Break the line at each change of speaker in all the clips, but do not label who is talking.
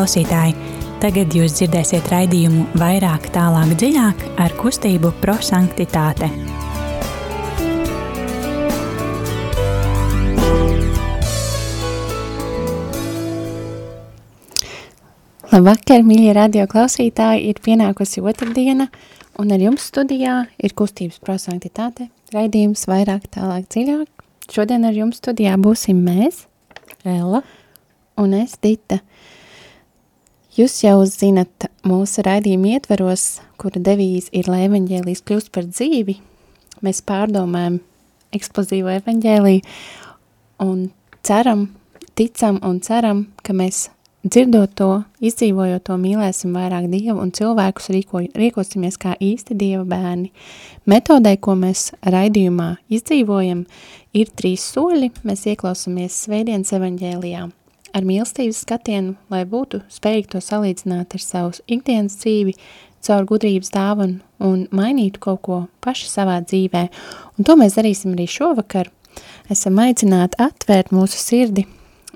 klausītāji! Tagad jūs dzirdēsiet raidījumu vairāk, tālāk, dziļāk ar kustību prosanktitāte.
Labvakar, mīļie radio klausītāji! Ir pienākusi otrdiena, un ar jums studijā ir kustības prosanktitāte, raidījums vairāk, tālāk, dziļāk. Šodien ar jums studijā būsim mēs,
Ella
un es, Dita. Jūs jau zinat mūsu raidījuma ietveros, kura devīze ir, lai evaņģēlijas kļūst par dzīvi. Mēs pārdomājam eksplozīvo evaņģēliju un ceram, ticam un ceram, ka mēs dzirdot to, izdzīvojot to, mīlēsim vairāk Dievu un cilvēkus rīko, rīkosimies kā īsti Dieva bērni. Metodē, ko mēs raidījumā izdzīvojam, ir trīs soļi. Mēs ieklausamies Svētdienas evaņģēlijā ar mīlestības skatienu, lai būtu spējīgi to salīdzināt ar savu ikdienas dzīvi, caur gudrības dāvanu un mainītu kaut ko paši savā dzīvē. Un to mēs darīsim arī šovakar. Esam aicināti atvērt mūsu sirdi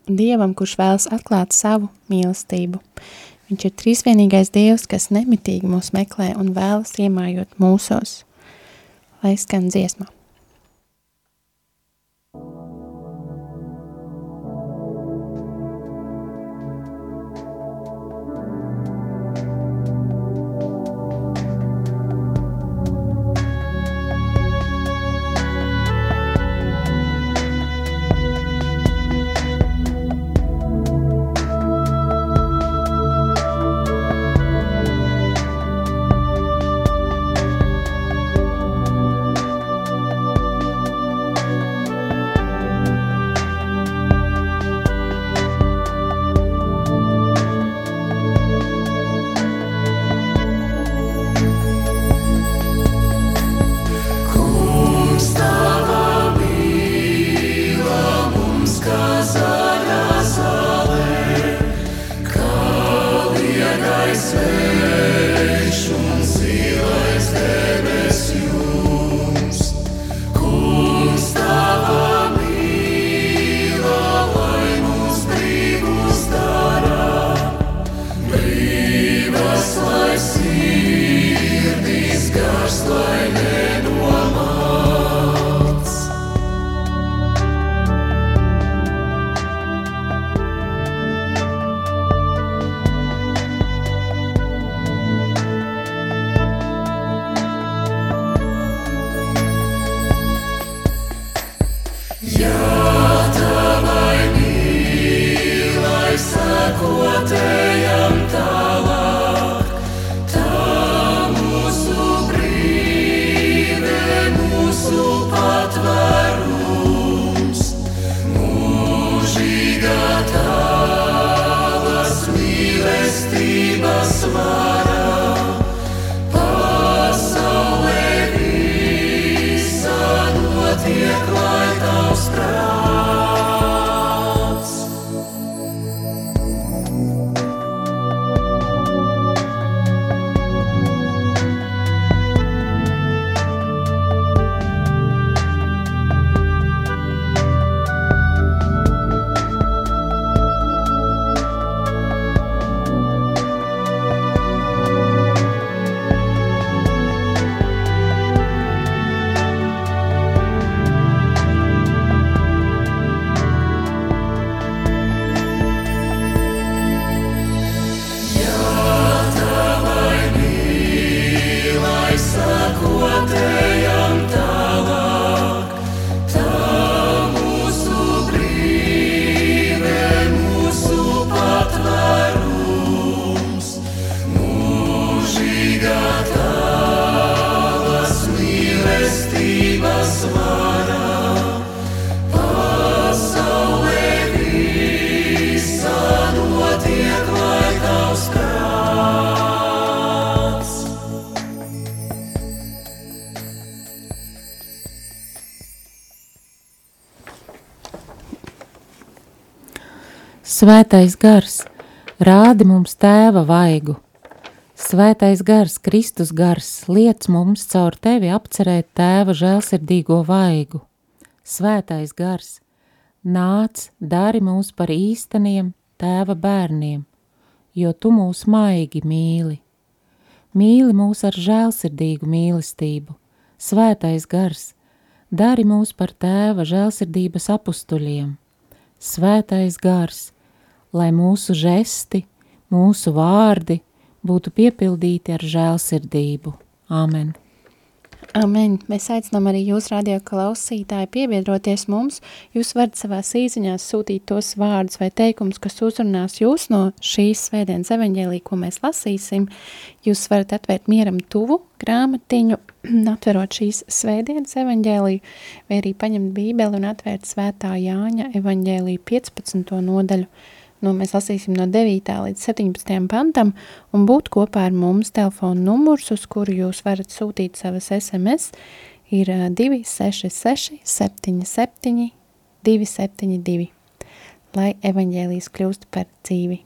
Dievam, kurš vēlas atklāt savu mīlestību. Viņš ir trīsvienīgais Dievs, kas nemitīgi mūs meklē un vēlas iemājot mūsos. Lai skan dziesma.
Svētais gars, rādi mums tēva vaigu. Svētais gars, Kristus gars, liec mums caur tevi apcerēt tēva žēlsirdīgo vaigu. Svētais gars, nāc, dari mūs par īsteniem tēva bērniem, jo tu mūs maigi mīli. Mīli mūs ar žēlsirdīgu mīlestību, svētais gars, dari mūs par tēva žēlsirdības apustuļiem. Svētais gars, lai mūsu žesti, mūsu vārdi būtu piepildīti ar žēlsirdību. Āmen!
Amen. Mēs aicinām arī jūs, radio klausītāji, piebiedroties mums. Jūs varat savās īziņās sūtīt tos vārdus vai teikumus, kas uzrunās jūs no šīs svētdienas evaņģēlī, ko mēs lasīsim. Jūs varat atvērt mieram tuvu grāmatiņu, atverot šīs svētdienas evaņģēlī, vai arī paņemt bībeli un atvērt svētā Jāņa evaņģēlī 15. nodaļu nu, mēs lasīsim no 9. līdz 17. pantam, un būt kopā ar mums telefona numurs, uz kuru jūs varat sūtīt savas SMS, ir 266 77 272, lai evaņģēlijas kļūst par dzīvi.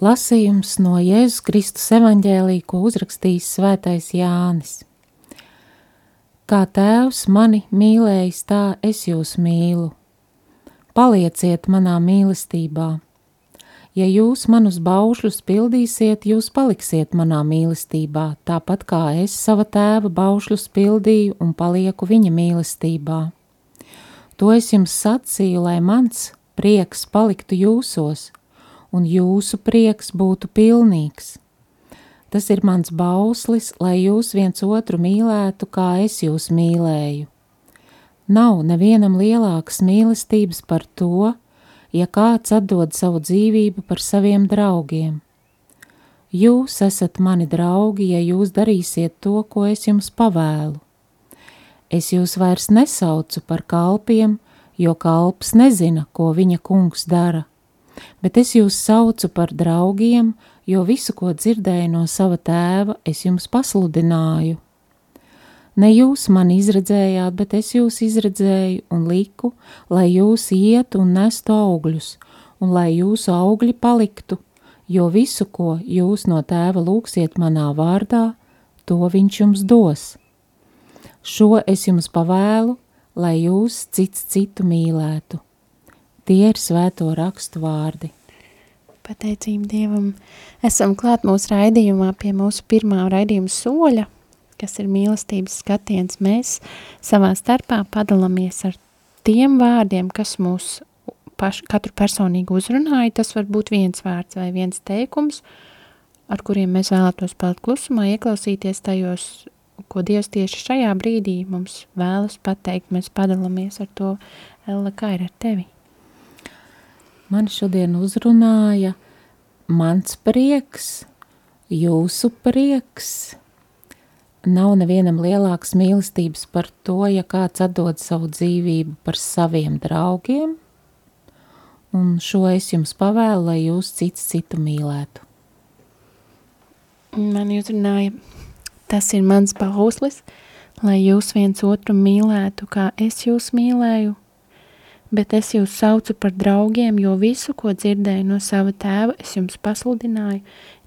Lasījums no Jēzus Kristus evaņģēlī, ko uzrakstījis svētais Jānis. Kā tēvs mani mīlējis, tā es jūs mīlu palieciet manā mīlestībā. Ja jūs manus baušļus pildīsiet, jūs paliksiet manā mīlestībā, tāpat kā es sava tēva baušļus pildīju un palieku viņa mīlestībā. To es jums sacīju, lai mans prieks paliktu jūsos, un jūsu prieks būtu pilnīgs. Tas ir mans bauslis, lai jūs viens otru mīlētu, kā es jūs mīlēju. Nav nevienam lielākas mīlestības par to, ja kāds atdod savu dzīvību par saviem draugiem. Jūs esat mani draugi, ja jūs darīsiet to, ko es jums pavēlu. Es jūs vairs nesaucu par kalpiem, jo kalps nezina, ko viņa kungs dara, bet es jūs saucu par draugiem, jo visu, ko dzirdēju no sava tēva, es jums pasludināju. Ne jūs mani izredzējāt, bet es jūs izredzēju un liku, lai jūs ietu un nestu augļus, un lai jūsu augļi paliktu, jo visu, ko jūs no tēva lūksiet manā vārdā, to viņš jums dos. Šo es jums pavēlu, lai jūs cits citu mīlētu. Tie ir svēto rakstu vārdi.
Pateicību Dievam! Esam klāt mūsu raidījumā pie mūsu pirmā raidījuma soļa – kas ir mīlestības skatiens, mēs savā starpā padalāmies ar tiem vārdiem, kas mūs paš, katru personīgi uzrunāja. Tas var būt viens vārds vai viens teikums, ar kuriem mēs vēlētos palikt klusumā, ieklausīties tajos, ko Dievs tieši šajā brīdī mums vēlas pateikt. Mēs padalāmies ar to, Ella, kā ir ar tevi?
Man šodien uzrunāja mans prieks, jūsu prieks, Nav nevienam lielākas mīlestības par to, ja kāds atdod savu dzīvību par saviem draugiem, un šo es jums pavēlu, lai jūs cits citu mīlētu.
Man uzrunāja, tas ir mans bauslis, lai jūs viens otru mīlētu, kā es jūs mīlēju, bet es jūs saucu par draugiem, jo visu, ko dzirdēju no sava tēva, es jums pasludināju,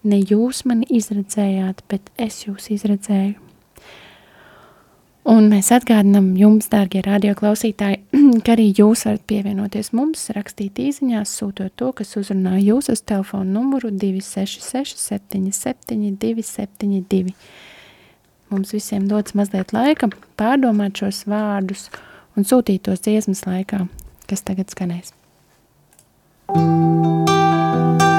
ne jūs mani izredzējāt, bet es jūs izredzēju. Un mēs atgādinām jums, dārgie radioklausītāji, ka arī jūs varat pievienoties mums, rakstīt īsiņās, sūtot to, kas uzrunā jūs uz telefonu numuru 266 77 272. Mums visiem dots mazliet laika pārdomāt šos vārdus un sūtīt tos dziesmas laikā, kas tagad skanēs. Thank you.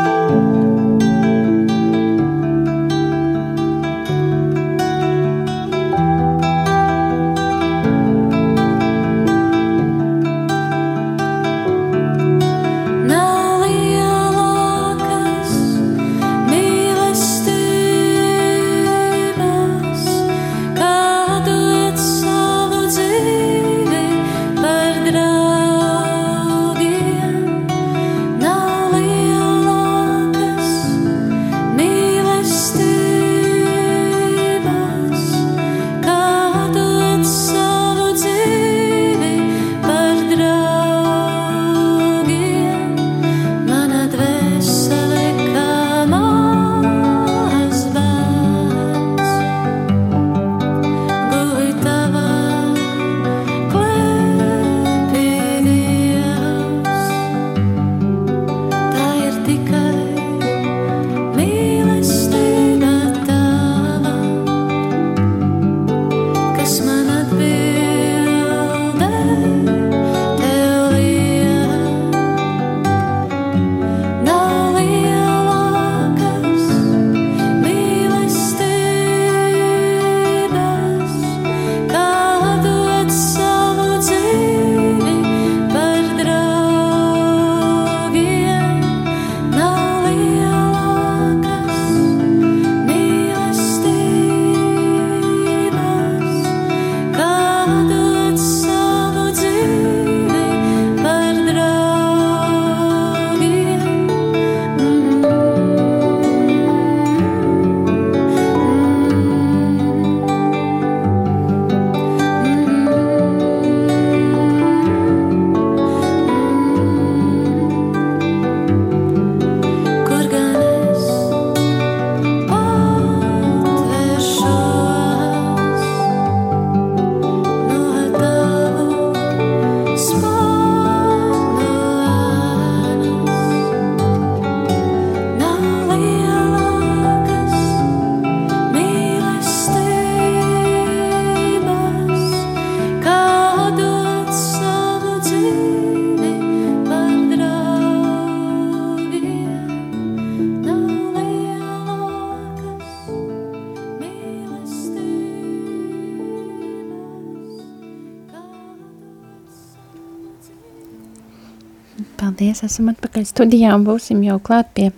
Esam atpakaļ studijā un būsim jau klāt pie,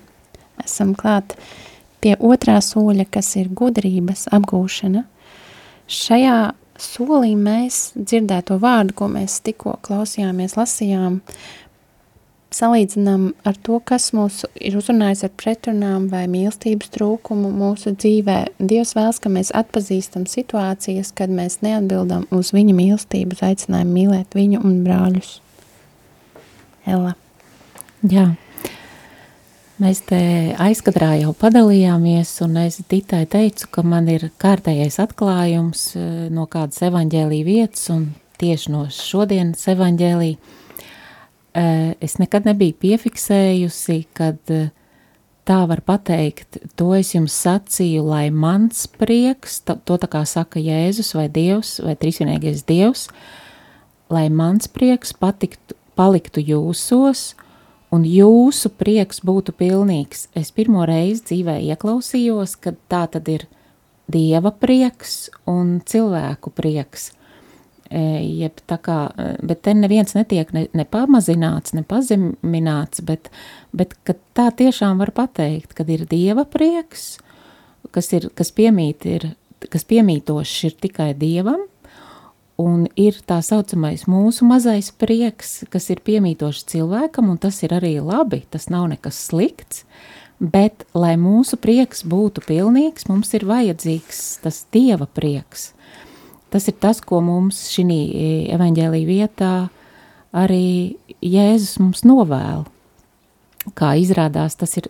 esam klāt pie otrā soļa, kas ir gudrības apgūšana. Šajā solī mēs dzirdēto vārdu, ko mēs tikko klausījāmies, lasījām, salīdzinām ar to, kas mūs ir uzrunājis ar pretrunām vai mīlestības trūkumu mūsu dzīvē. Dievs vēlas, ka mēs atpazīstam situācijas, kad mēs neatbildam uz viņa mīlestību, uz aicinājumu mīlēt viņu un brāļus. Ella.
Jā. Mēs te aizkadrā jau padalījāmies, un es Titai teicu, ka man ir kārtējais atklājums eh, no kādas evaņģēlī vietas, un tieši no šodienas evaņģēlī eh, es nekad nebiju piefiksējusi, kad eh, tā var pateikt, to es jums sacīju, lai mans prieks, to tā kā saka Jēzus vai Dievs vai trīsvienīgais Dievs, lai mans prieks patiktu, paliktu jūsos, un jūsu prieks būtu pilnīgs. Es pirmo reizi dzīvē ieklausījos, ka tā tad ir dieva prieks un cilvēku prieks. E, jeb kā, e, bet te neviens netiek ne, ne pamazināts, ne pazemināts, bet, bet tā tiešām var pateikt, kad ir dieva prieks, kas, ir, kas, piemīt ir, kas piemītošs ir tikai dievam, Un ir tā saucamais mūsu mazais prieks, kas ir piemītošs cilvēkam, un tas ir arī labi, tas nav nekas slikts, bet, lai mūsu prieks būtu pilnīgs, mums ir vajadzīgs tas Dieva prieks. Tas ir tas, ko mums šī e, evaņģēlī vietā arī Jēzus mums novēl. Kā izrādās, tas ir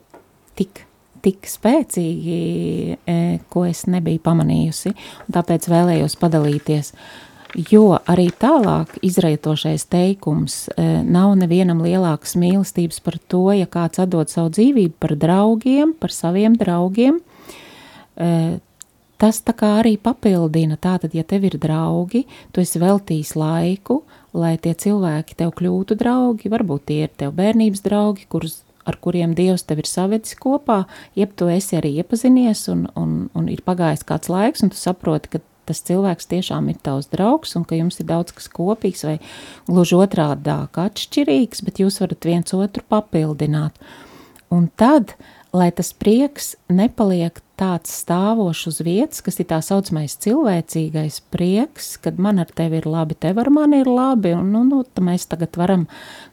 tik, tik spēcīgi, e, ko es nebiju pamanījusi, un tāpēc vēlējos padalīties. Uh, jo arī tālāk izraitošais teikums e, nav nevienam lielākas mīlestības par to, ja kāds atdod savu dzīvību par draugiem, par saviem draugiem. E, tas tā kā arī papildina, tātad, ja tev ir draugi, tu esi veltījis laiku, lai tie cilvēki tev kļūtu draugi, varbūt tie ir tev bērnības draugi, kurus ar kuriem Dievs tev ir savedis kopā, jeb tu esi arī iepazinies un, un, un ir pagājis kāds laiks, un tu saproti, ka tas cilvēks tiešām ir tavs draugs un ka jums ir daudz kas kopīgs vai gluži otrādāk atšķirīgs, bet jūs varat viens otru papildināt. Un tad, lai tas prieks nepaliek tāds stāvošs uz vietas, kas ir tā saucamais cilvēcīgais prieks, kad man ar tevi ir labi, tev ar mani ir labi, un nu, nu, mēs tagad varam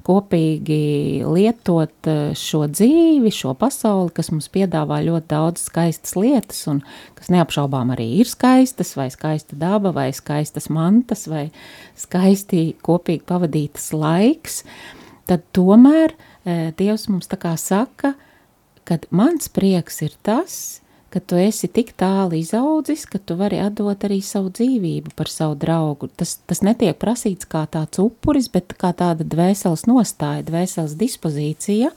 kopīgi lietot eh, šo dzīvi, šo pasauli, kas mums piedāvā ļoti daudz skaistas lietas, un kas neapšaubām arī ir skaistas, vai skaista daba, vai skaistas mantas, vai skaisti kopīgi pavadītas laiks, tad tomēr eh, Dievs mums tā kā saka, kad mans prieks ir tas, ka tu esi tik tālu izaudzis, ka tu vari atdot arī savu dzīvību par savu draugu. Tas, tas netiek prasīts kā tāds upuris, bet kā tāda dvēseles nostāja, dvēseles dispozīcija,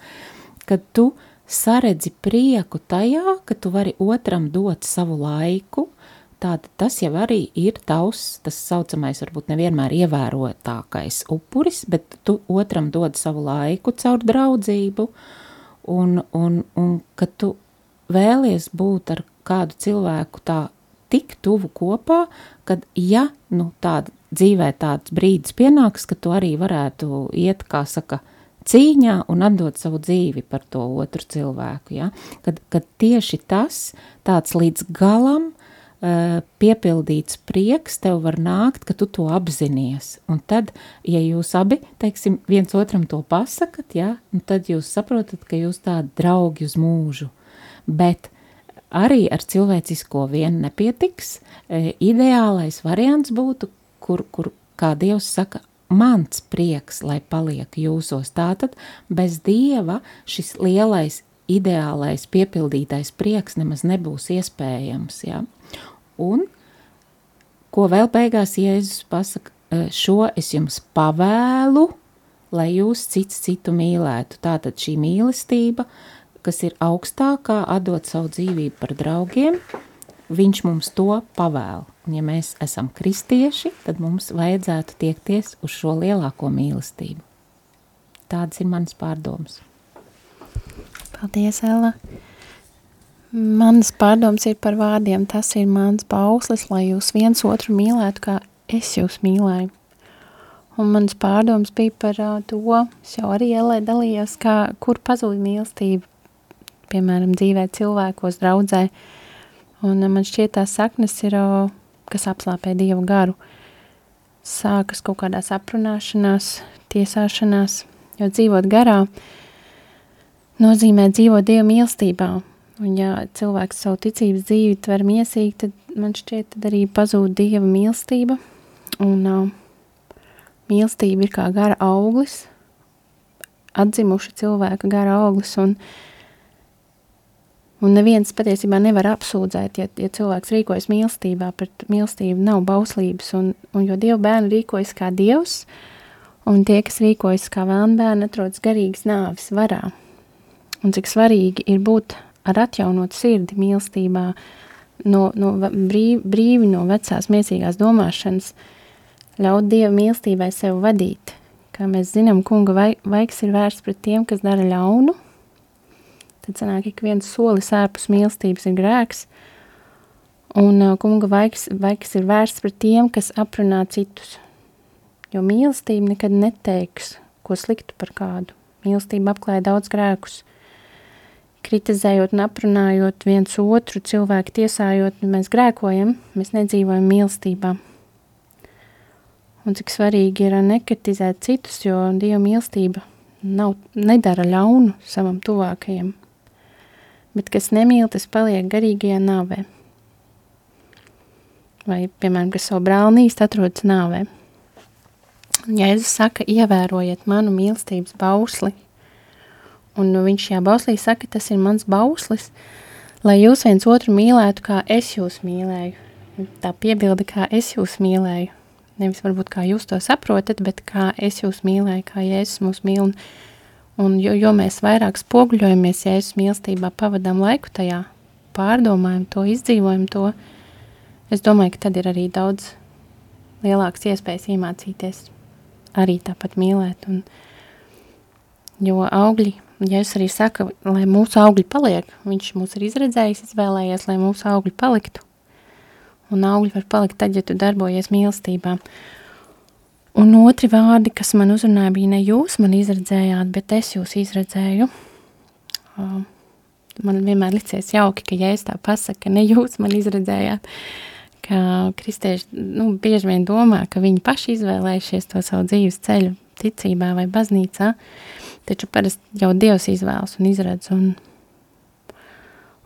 kad tu saredzi prieku tajā, ka tu vari otram dot savu laiku, Tātad tas jau arī ir tavs, tas saucamais, varbūt nevienmēr ievērotākais upuris, bet tu otram dod savu laiku caur draudzību, un, un, un ka tu vēlies būt ar kādu cilvēku tā tik tuvu kopā, kad ja nu, tāda dzīvē tāds brīdis pienāks, ka tu arī varētu iet, kā saka, cīņā un atdot savu dzīvi par to otru cilvēku. Ja? Kad, kad tieši tas tāds līdz galam piepildīts prieks tev var nākt, ka tu to apzinies. Un tad, ja jūs abi, teiksim, viens otram to pasakat, ja, tad jūs saprotat, ka jūs tādi draugi uz mūžu bet arī ar cilvēcisko vien nepietiks. E, ideālais variants būtu, kur, kur kā Dievs saka, mans prieks, lai paliek jūsos. Tātad bez Dieva šis lielais, ideālais, piepildītais prieks nemaz nebūs iespējams. Ja? Un ko vēl beigās Jēzus pasaka, šo es jums pavēlu, lai jūs cits citu mīlētu. Tātad šī mīlestība kas ir augstākā, atdot savu dzīvību par draugiem, viņš mums to pavēl. Un ja mēs esam kristieši, tad mums vajadzētu tiekties uz šo lielāko mīlestību. Tādas ir manas pārdomas.
Paldies, Ella! Manas pārdomas ir par vārdiem, tas ir mans bauslis, lai jūs viens otru mīlētu, kā es jūs mīlēju. Un mans pārdoms bija par uh, to, es jau arī Elē dalījos, kā, kur pazūd mīlestība, piemēram, dzīvē cilvēkos, draudzē. Un uh, man šķiet tās saknes ir, uh, kas apslāpē Dievu garu. Sākas kaut kādās aprunāšanās, tiesāšanās, jo dzīvot garā nozīmē dzīvot Dieva mīlestībā. Un ja cilvēks savu ticības dzīvi tver miesīgi, tad man šķiet, tad arī pazūd Dieva mīlestība. Un uh, mīlestība ir kā gara auglis, atzimuša cilvēka gara auglis, un, un neviens patiesībā nevar apsūdzēt, ja, ja cilvēks rīkojas mīlestībā, pret mīlestību nav bauslības, un, un jo Dieva bērni rīkojas kā Dievs, un tie, kas rīkojas kā vēlna bērni, atrodas garīgas nāvis varā. Un cik svarīgi ir būt ar atjaunot sirdi mīlestībā, no, no brīvi, brīvi no vecās miesīgās domāšanas, ļaut Dieva mīlestībai sev vadīt. Kā mēs zinām, kunga vaigs ir vērsts pret tiem, kas dara ļaunu, tad sanāk, ik viens solis ārpus mīlestības ir grēks, un uh, kunga vaigs, vaigs ir vērsts pret tiem, kas aprunā citus. Jo mīlestība nekad neteiks, ko sliktu par kādu. Mīlestība apklāja daudz grēkus. Kritizējot un aprunājot viens otru, cilvēku tiesājot, mēs grēkojam, mēs nedzīvojam mīlestībā un cik svarīgi ir nekritizēt citus, jo Dieva mīlestība nav, nedara ļaunu savam tuvākajam, bet kas nemīl, tas paliek garīgajā nāvē. Vai, piemēram, kas savu brāli nīst, atrodas nāvē. Jēzus saka, ievērojiet manu mīlestības bausli, un nu, viņš šajā bauslī saka, tas ir mans bauslis, lai jūs viens otru mīlētu, kā es jūs mīlēju. Tā piebilda, kā es jūs mīlēju. Nevis varbūt kā jūs to saprotat, bet kā es jūs mīlēju, kā Jēzus mūs mīl. Un, un jo, jo mēs vairāk spoguļojamies Jēzus mīlestībā, pavadām laiku tajā, pārdomājam to, izdzīvojam to, es domāju, ka tad ir arī daudz lielāks iespējas iemācīties arī tāpat mīlēt. Un, jo augļi, Jēzus arī saka, lai mūsu augļi paliek, viņš mūs ir izredzējis, izvēlējies, lai mūsu augļi paliktu un augļi var palikt tad, ja tu darbojies mīlestībā. Un otri vārdi, kas man uzrunāja, bija ne jūs man izredzējāt, bet es jūs izredzēju. Man vienmēr licies jauki, ka es tā pasaku, ne jūs man izredzējāt, ka kristieši nu, bieži vien domā, ka viņi paši izvēlējušies to savu dzīves ceļu ticībā vai baznīcā, taču parasti jau Dievs izvēlas un izredz un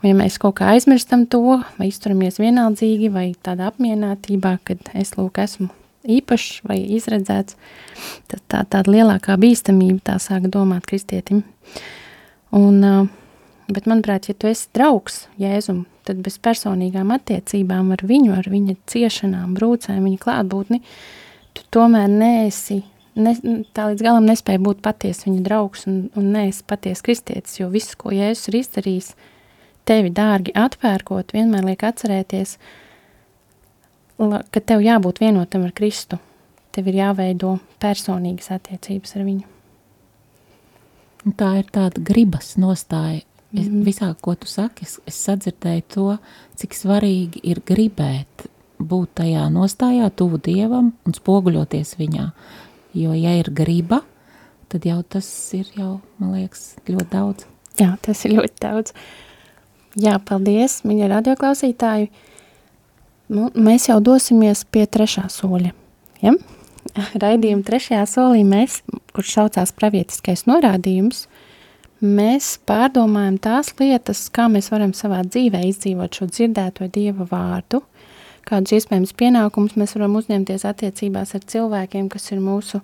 Un ja mēs kaut kā aizmirstam to, vai izturamies vienaldzīgi, vai tādā apmierinātībā, kad es lūk esmu īpašs vai izredzēts, tad tā, tāda lielākā bīstamība tā sāk domāt kristietim. Un, bet manuprāt, ja tu esi draugs Jēzum, tad bez personīgām attiecībām ar viņu, ar viņa ciešanām, brūcēm, viņa klātbūtni, tu tomēr neesi, ne, tā līdz galam nespēja būt paties viņa draugs un, un neesi paties kristietis, jo viss, ko Jēzus ir izdarījis, tevi dārgi atpērkot, vienmēr liek atcerēties, ka tev jābūt vienotam ar Kristu. Tev ir jāveido personīgas attiecības ar viņu.
Tā ir tāda gribas nostāja. Es, mm. Visā, ko tu saki, es, es sadzirdēju to, cik svarīgi ir gribēt būt tajā nostājā, tuvu Dievam un spoguļoties viņā. Jo, ja ir griba, tad jau tas ir jau, man liekas, ļoti daudz.
Jā, tas ir ļoti daudz. Jā, paldies, viņa radioklausītāji. Nu, mēs jau dosimies pie trešā soļa. Ja? Raidījuma trešajā solī mēs, kurš saucās pravietiskais norādījums, mēs pārdomājam tās lietas, kā mēs varam savā dzīvē izdzīvot šo dzirdēto Dieva vārdu, kādus iespējams pienākumus mēs varam uzņemties attiecībās ar cilvēkiem, kas ir mūsu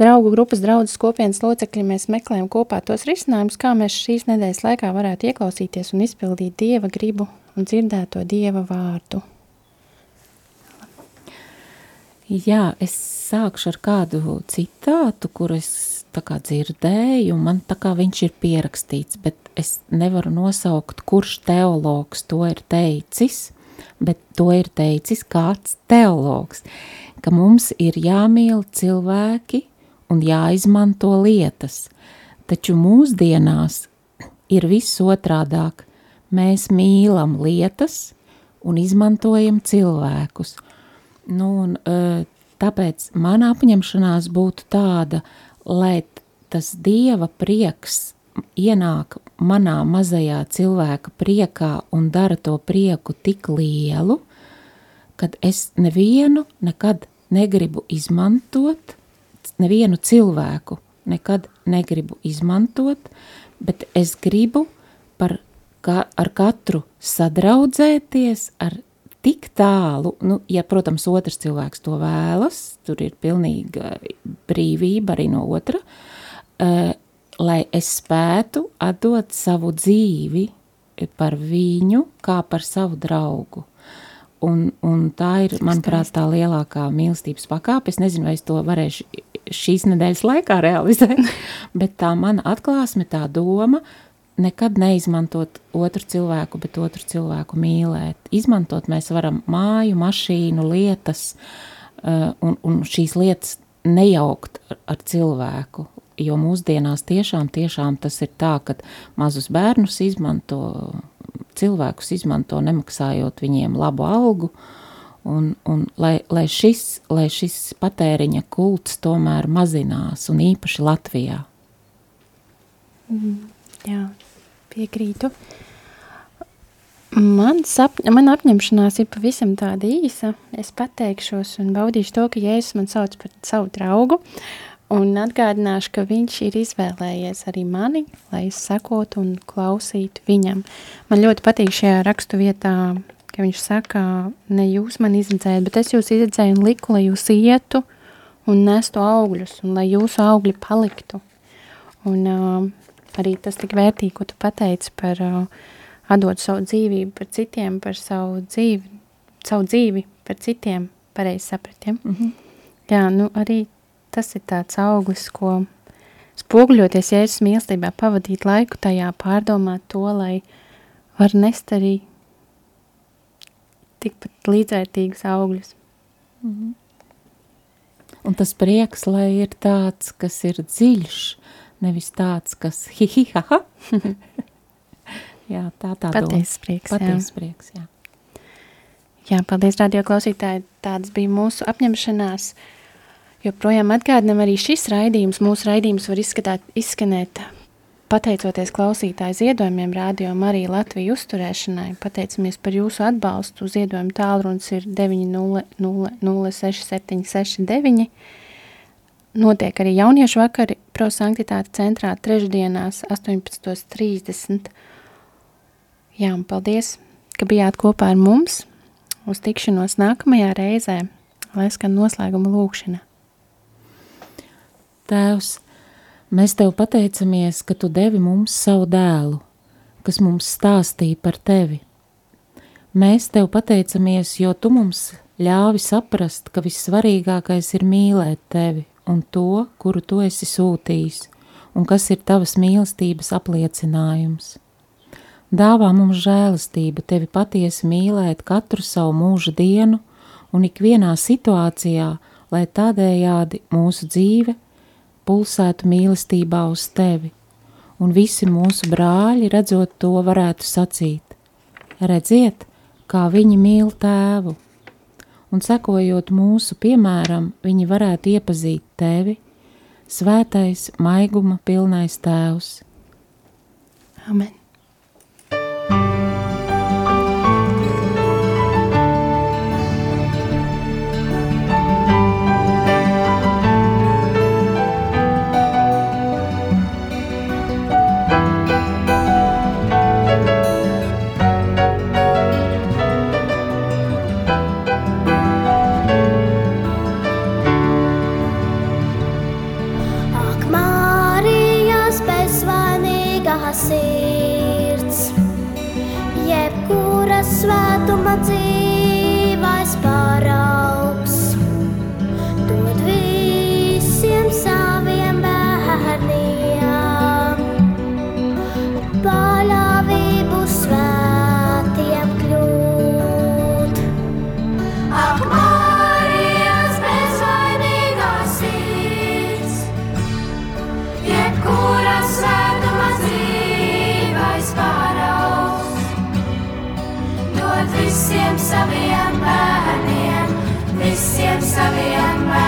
draugu grupas draudzes kopienas locekļi mēs meklējam kopā tos risinājumus, kā mēs šīs nedēļas laikā varētu ieklausīties un izpildīt Dieva gribu un dzirdēto Dieva vārdu.
Jā, es sākšu ar kādu citātu, kur es dzirdēju, un man tā kā viņš ir pierakstīts, bet es nevaru nosaukt, kurš teologs to ir teicis, bet to ir teicis kāds teologs, ka mums ir jāmīl cilvēki, un jāizmanto lietas, taču mūsdienās ir viss otrādāk. Mēs mīlam lietas un izmantojam cilvēkus. Nu, un, tāpēc mana apņemšanās būtu tāda, lai tas Dieva prieks ienāk manā mazajā cilvēka priekā un dara to prieku tik lielu, kad es nevienu nekad negribu izmantot, nevienu cilvēku nekad negribu izmantot, bet es gribu par, ka, ar katru sadraudzēties, ar tik tālu, nu, ja, protams, otrs cilvēks to vēlas, tur ir pilnīga brīvība arī no otra, uh, lai es spētu atdot savu dzīvi par viņu kā par savu draugu. Un, un tā ir, manuprāt, tā lielākā mīlestības pakāpe. Es nezinu, vai es to varēšu šīs nedēļas laikā realizēt, bet tā mana atklāsme, tā doma, nekad neizmantot otru cilvēku, bet otru cilvēku mīlēt. Izmantot mēs varam māju, mašīnu, lietas, uh, un, un šīs lietas nejaukt ar, ar cilvēku. Jo mūsdienās tiešām, tiešām tas ir tā, ka mazus bērnus izmanto cilvēkus izmanto nemaksājot viņiem labu algu, un, un lai, lai, šis, lai šis patēriņa kults tomēr mazinās, un īpaši Latvijā.
Mm, jā, piekrītu. Man, sap, man apņemšanās ir pavisam tāda īsa. Es pateikšos un baudīšu to, ka Jēzus man sauc par savu draugu, Un atgādināšu, ka viņš ir izvēlējies arī mani, lai es sekotu un klausītu viņam. Man ļoti patīk šajā rakstu vietā, ka viņš saka, ne jūs man izredzējat, bet es jūs izredzēju un liku, lai jūs ietu un nestu augļus, un lai jūsu augļi paliktu. Un uh, arī tas tik vērtīgi, ko tu pateici par uh, atdot savu dzīvību par citiem, par savu dzīvi, savu dzīvi par citiem, pareizi sapratiem. Mm -hmm. Jā, nu arī tas ir tāds auglis, ko spoguļoties Jēzus mīlestībā, pavadīt laiku tajā, pārdomāt to, lai var nest arī tikpat līdzvērtīgus augļus. Mm -hmm.
Un tas prieks, lai ir tāds, kas ir dziļš, nevis tāds, kas hi hi ha ha. jā, tā tā
Patiesas prieks,
Patiesas prieks, jā.
Jā, paldies, radio klausītāji. Tāds bija mūsu apņemšanās uh, Joprojām atgādinam arī šis raidījums, mūsu raidījums var izskatāt, izskanēt pateicoties klausītāju ziedojumiem Radio Marija Latvija uzturēšanai. Pateicamies par jūsu atbalstu. Ziedojumu tālrunis ir 900-6769. Notiek arī jauniešu vakari prosanktitāte centrā trešdienās 18.30. Jā, un paldies, ka bijāt kopā ar mums. Uz tikšanos nākamajā reizē, lai skan noslēguma lūkšana.
Tēvs, mēs Tev pateicamies, ka Tu devi mums savu dēlu, kas mums stāstīja par Tevi. Mēs Tev pateicamies, jo Tu mums ļāvi saprast, ka vissvarīgākais ir mīlēt Tevi un to, kuru Tu esi sūtījis, un kas ir Tavas mīlestības apliecinājums. Dāvā mums žēlastību Tevi patiesi mīlēt katru savu mūža dienu un ikvienā situācijā, lai tādējādi mūsu dzīve – pulsētu mīlestībā uz tevi, un visi mūsu brāļi, redzot to, varētu sacīt: Redziet, kā viņi mīl tēvu, un sekojot mūsu piemēram, viņi varētu iepazīt tevi, svētais, maiguma pilnais tēvs.
Amen.
Sabian Man.